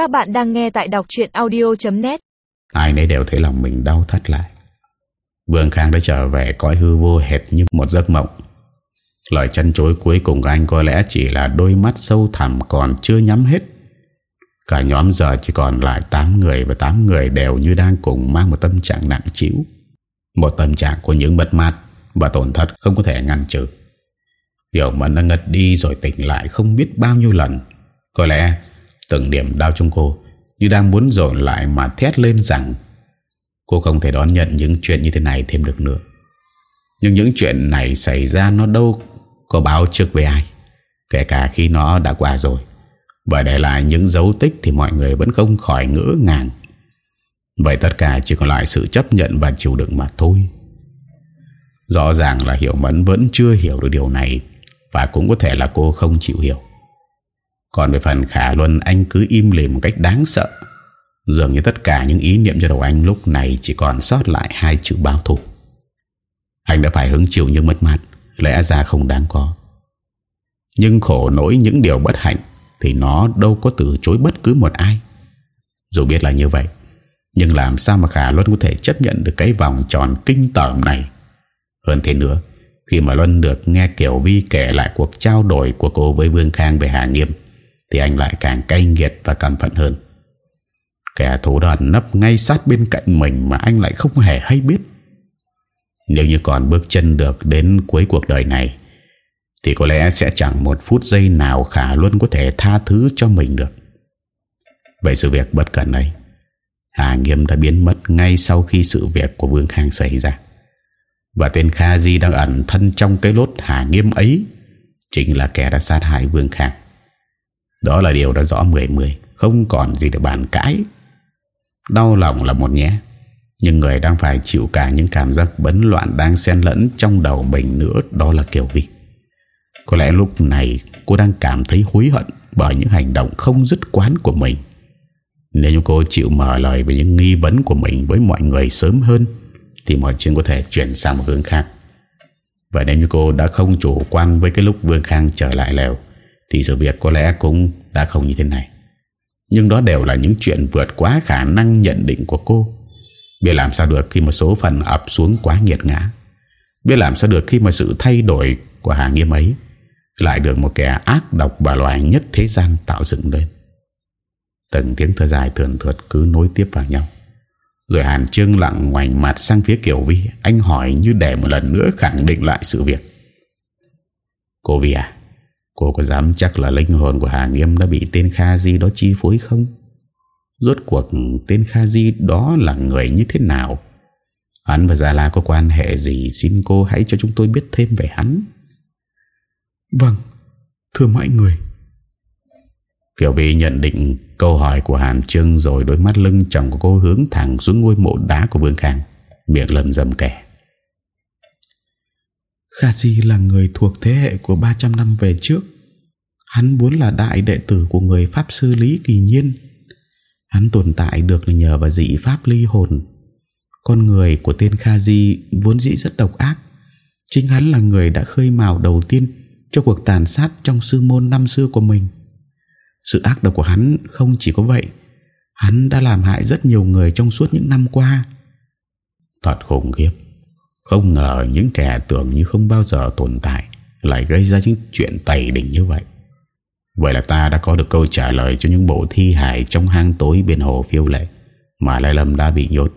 Các bạn đang nghe tại đọc chuyện audio.net Ai nấy đều thấy lòng mình đau thắt lại. Vương Khang đã trở về cõi hư vô hệt như một giấc mộng. Lời chân chối cuối cùng của anh có lẽ chỉ là đôi mắt sâu thẳm còn chưa nhắm hết. Cả nhóm giờ chỉ còn lại 8 người Và 8 người đều như đang cùng mang một tâm trạng nặng chịu Một tâm trạng của những mất mát Và tổn thất không có thể ngăn trừ. Điều mà nó ngất đi rồi tỉnh lại không biết bao nhiêu lần. Có lẽ từng điểm đau trong cô, Như đang muốn dồn lại mà thét lên rằng Cô không thể đón nhận những chuyện như thế này thêm được nữa. Nhưng những chuyện này xảy ra nó đâu có báo trước với ai, Kể cả khi nó đã qua rồi. Và để lại những dấu tích Thì mọi người vẫn không khỏi ngỡ ngàng. Vậy tất cả chỉ còn lại sự chấp nhận và chịu đựng mà thôi. Rõ ràng là Hiểu Mẫn vẫn chưa hiểu được điều này Và cũng có thể là cô không chịu hiểu. Còn về phần Khả Luân, Anh cứ im lìm một cách đáng sợ. Dường như tất cả những ý niệm cho đầu anh lúc này Chỉ còn sót lại hai chữ báo thù Anh đã phải hứng chịu những mất mát, Lẽ ra không đáng có. Nhưng khổ nỗi những điều bất hạnh Thì nó đâu có từ chối bất cứ một ai. Dù biết là như vậy, Nhưng làm sao mà Khả Luân có thể chấp nhận được cái vòng tròn kinh tởm này? Hơn thế nữa, Khi mà Luân được nghe Kiều Vi kể lại cuộc trao đổi của cô với Vương Khang về Hà Nghiêm thì anh lại càng cay nghiệt và căm phận hơn. Kẻ thủ đoàn nấp ngay sát bên cạnh mình mà anh lại không hề hay biết. Nếu như còn bước chân được đến cuối cuộc đời này, Thì có lẽ sẽ chẳng một phút giây nào Khả luôn có thể tha thứ cho mình được. Vậy sự việc bất cẩn này Hà Nghiêm đã biến mất ngay sau khi sự việc của Vương Khang xảy ra. Và tên Kha Di đang ẩn thân trong cái lốt Hà Nghiêm ấy Chính là kẻ đã sát hại Vương Khang. Đó là điều đã rõ mười mười, Không còn gì để bàn cãi Đau lòng là một nhé nhưng người đang phải chịu cả những cảm giác bấn loạn đang xen lẫn trong đầu mình nữa, đó là Kiều Vi. Có lẽ lúc này cô đang cảm thấy hối hận bởi những hành động không dứt quán của mình. Nếu như cô chịu mở lời về những nghi vấn của mình với mọi người sớm hơn, thì mọi chuyện có thể chuyển sang một hướng khác. Và nếu như cô đã không chủ quan với cái lúc Vương Khang trở lại lèo thì sự việc có lẽ cũng đã không như thế này. Nhưng đó đều là những chuyện vượt quá khả năng nhận định của cô. Biết làm sao được khi mà số phận ập xuống quá nghiệt ngã Biết làm sao được khi mà sự thay đổi của Hà Nghiêm ấy Lại được một kẻ ác độc và loài nhất thế gian tạo dựng lên Từng tiếng thở dài thường thuật cứ nối tiếp vào nhau Rồi Hàn Trương lặng ngoảnh mặt sang phía Kiều Vi, Anh hỏi như để một lần nữa khẳng định lại sự việc Cô Vi à Cô có dám chắc là linh hồn của Hà Nghiêm đã bị tên Kha Di đó chi phối không? Rốt cuộc tên Kha Di đó là người như thế nào? Hắn và Gia La có quan hệ gì? Xin cô hãy cho chúng tôi biết thêm về hắn. Vâng Thưa mọi người. Kiều Vi nhận định câu hỏi của Hàn Trưng Rồi đôi mắt lưng chồng của cô hướng thẳng xuống ngôi mộ đá của Vương Khang Miệng lầm dầm kẻ Kha Di là người thuộc thế hệ của 300 năm về trước. Hắn vốn là đại đệ tử của người Pháp Sư Lý Kỳ Nhiên. Hắn tồn tại được là nhờ vào dị pháp ly hồn. Con người của tên Kha Di vốn dĩ rất độc ác. Chính hắn là người đã khơi mào đầu tiên Cho cuộc tàn sát trong sư môn năm xưa của mình. Sự ác độc của hắn không chỉ có vậy, Hắn đã làm hại rất nhiều người trong suốt những năm qua. Thật khủng khiếp. Không ngờ những kẻ tưởng như không bao giờ tồn tại Lại gây ra những chuyện tẩy đỉnh như vậy Vậy là ta đã có được câu trả lời cho những bộ thi hài trong hang tối bên hồ phiêu lệ mà Lai Lâm đã bị nhốt.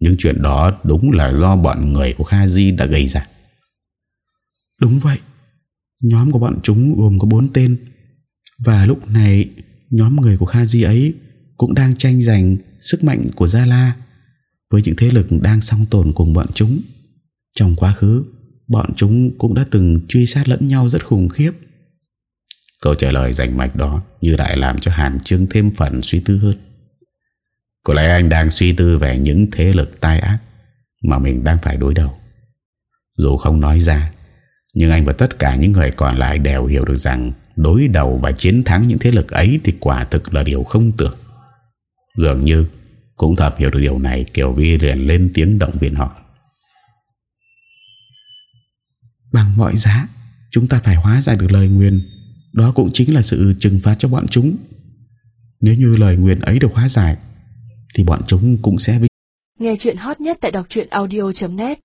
Những chuyện đó đúng là do bọn người của Kha Di đã gây ra. Đúng vậy. Nhóm của bọn chúng gồm có bốn tên. Và lúc này, nhóm người của Kha Di ấy cũng đang tranh giành sức mạnh của Gia La với những thế lực đang song tồn cùng bọn chúng. Trong quá khứ, bọn chúng cũng đã từng truy sát lẫn nhau rất khủng khiếp. Câu trả lời rành mạch đó Như lại làm cho Hàn Trương thêm phần suy tư hơn. Có lẽ anh đang suy tư về những thế lực tai ác Mà mình đang phải đối đầu. Dù không nói ra Nhưng anh và tất cả những người còn lại đều hiểu được rằng Đối đầu và chiến thắng những thế lực ấy Thì quả thực là điều không tưởng. Dường như Cũng thật hiểu được điều này Kiều Vi liền lên tiếng động viên họ. Bằng mọi giá, Chúng ta phải hóa giải được lời nguyên đó cũng chính là sự trừng phạt cho bọn chúng. Nếu như lời nguyền ấy được hóa giải, Thì bọn chúng cũng sẽ vinh Nghe chuyện hot nhất tại đọc truyện audio.net